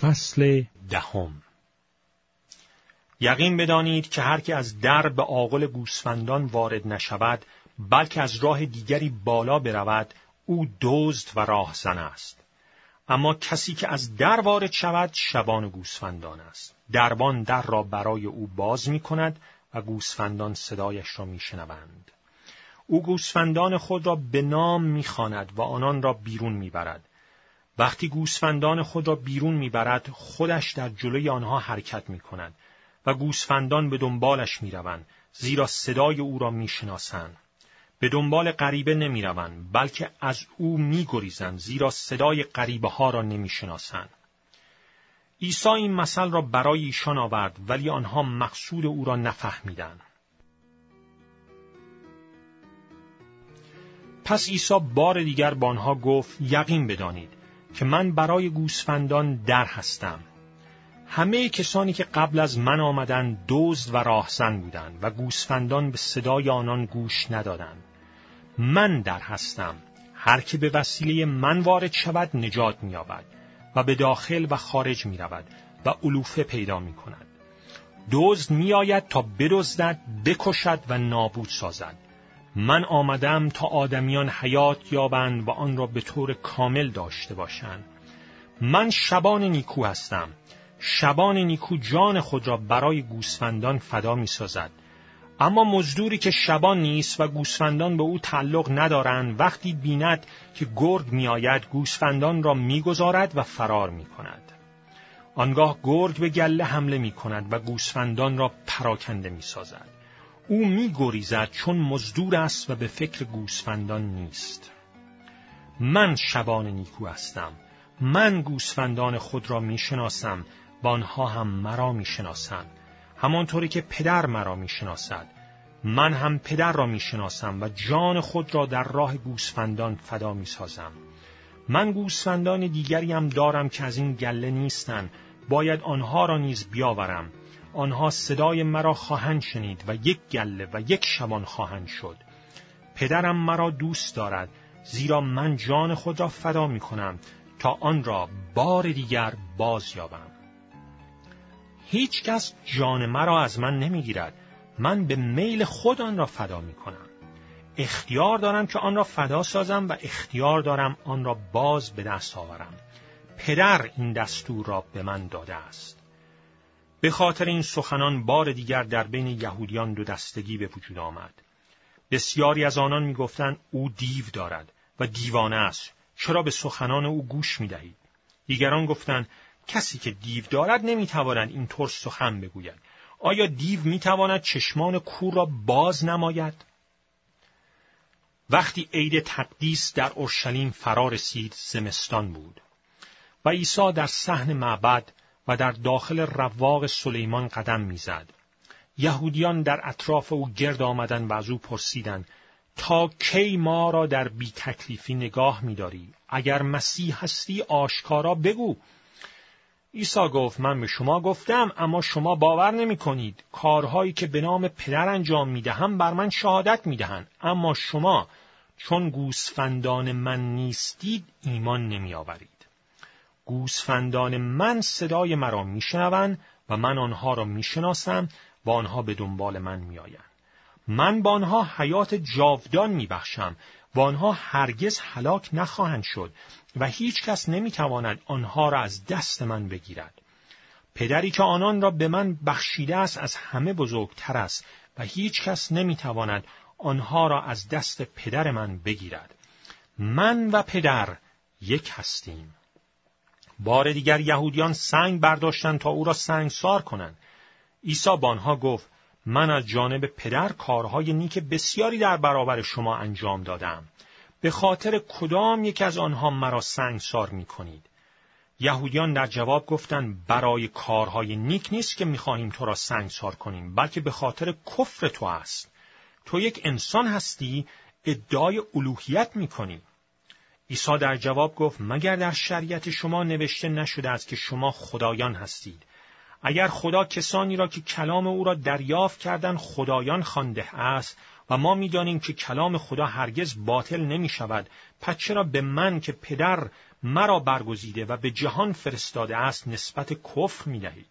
فصل دهم یقین بدانید که هر که از در به آغل گوسفندان وارد نشود بلکه از راه دیگری بالا برود او دزد و راهزن است اما کسی که از در وارد شود شبان گوسفندان است دربان در را برای او باز می کند و گوسفندان صدایش را می شنوند. او گوسفندان خود را به نام می و آنان را بیرون می برد. وقتی گوسفندان خود را بیرون می‌برد خودش در جلوی آنها حرکت می کند و گوسفندان به دنبالش می روند زیرا صدای او را می شناسند. به دنبال غریبه نمی روند بلکه از او می گریزند زیرا صدای غریبه ها را نمی شناسند. عیسی این مثل را برای ایشان آورد ولی آنها مقصود او را نفهمیدند. پس عیسی بار دیگر با آنها گفت یقین بدانید که من برای گوسفندان در هستم. همه کسانی که قبل از من آمدند دزد و راهزن بودند و گوسفندان به صدای آنان گوش ندادند. من در هستم. هر که به وسیله من وارد شود نجات می‌یابد و به داخل و خارج می رود و علوفه پیدا می کند. دزد می آید تا بدزدد، بکشد و نابود سازد. من آمدم تا آدمیان حیات یابند و آن را به طور کامل داشته باشند. من شبان نیکو هستم. شبان نیکو جان خود را برای گوسفندان فدا می سازد. اما مزدوری که شبان نیست و گوسفندان به او تعلق ندارند وقتی بیند که گرگ میآید گوسفندان را می‌گذارد و فرار می کند. آنگاه گرگ به گله حمله می کند و گوسفندان را پراکنده می سازد. او می گریزد چون مزدور است و به فکر گوسفندان نیست. من شبان نیکو هستم. من گوسفندان خود را می شناسم و آنها هم مرا می شناسند. همانطوری که پدر مرا می شناسد. من هم پدر را می شناسم و جان خود را در راه گوسفندان فدا می سازم. من گوسفندان دیگری هم دارم که از این گله نیستند. باید آنها را نیز بیاورم آنها صدای مرا خواهند شنید و یک گله و یک شبان خواهند شد. پدرم مرا دوست دارد زیرا من جان خود را فدا می کنم تا آن را بار دیگر باز یابم. هیچ کس جان مرا از من نمی‌گیرد. من به میل خود آن را فدا می کنم. اختیار دارم که آن را فدا سازم و اختیار دارم آن را باز به دست آورم. پدر این دستور را به من داده است. به خاطر این سخنان بار دیگر در بین یهودیان دو دستگی به وجود آمد. بسیاری از آنان می‌گفتند او دیو دارد و دیوانه است. چرا به سخنان او گوش می‌دهید؟ دیگران گفتند کسی که دیو دارد نمی‌تواند این طور سخن بگوید. آیا دیو می‌تواند چشمان کور را باز نماید؟ وقتی عید تقدیس در اورشلیم فرا رسید زمستان بود و عیسی در صحن معبد و در داخل رواق سلیمان قدم می‌زد. یهودیان در اطراف او گرد آمدن و از او پرسیدند تا کی ما را در بی تکلیفی نگاه میداری؟ اگر مسیح هستی آشکارا بگو. عیسی گفت من به شما گفتم اما شما باور نمی کنید کارهایی که به نام پدر انجام می دهم بر من شهادت می دهند اما شما چون گوسفندان من نیستید ایمان نمی آورید گوسفندان من صدای مرا میشنوند و من آنها را می‌شناسم و آنها به دنبال من میآیند. من با آنها حیات جاودان میبخشم و آنها هرگز هلاک نخواهند شد و هیچ کس نمی‌تواند آنها را از دست من بگیرد. پدری که آنان را به من بخشیده است از همه بزرگتر است و هیچ کس نمی‌تواند آنها را از دست پدر من بگیرد. من و پدر یک هستیم. بار دیگر یهودیان سنگ برداشتند تا او را سنگسار کنند. عیسی با آنها گفت من از جانب پدر کارهای نیک بسیاری در برابر شما انجام دادم. به خاطر کدام یک از آنها مرا سنگسار می کنید؟ یهودیان در جواب گفتند برای کارهای نیک نیست که می‌خواهیم تو را سنگسار کنیم بلکه به خاطر کفر تو است. تو یک انسان هستی ادعای الوهیت می‌کنی. عیسی در جواب گفت مگر در شریعت شما نوشته نشده است که شما خدایان هستید؟ اگر خدا کسانی را که کلام او را دریافت کردن خدایان خوانده است و ما می‌دانیم که کلام خدا هرگز باطل نمی شود پس چرا به من که پدر مرا برگزیده و به جهان فرستاده است نسبت کفر می دهید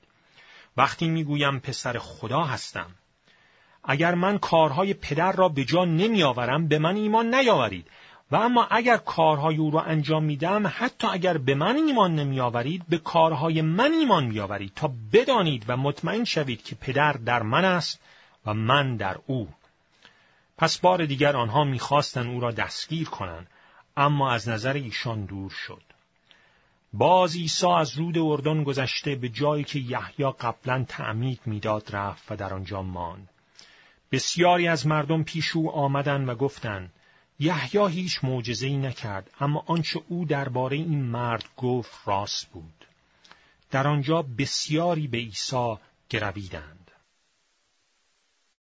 وقتی می‌گویم پسر خدا هستم اگر من کارهای پدر را به جا نمی آورم به من ایمان نیاورید. و اما اگر کارهای او را انجام میدم حتی اگر به من ایمان نمی آورید به کارهای من ایمان می آورید تا بدانید و مطمئن شوید که پدر در من است و من در او. پس بار دیگر آنها می‌خواستند او را دستگیر کنند اما از نظر ایشان دور شد. باز عیسی از رود اردن گذشته به جایی که یحیی قبلا تعمید می‌داد رفت و در آنجا ماند. بسیاری از مردم پیش او آمدند و گفتند یحیی هیچ ای نکرد اما آنچه او درباره این مرد گفت راست بود. در آنجا بسیاری به عیسی گرویدند.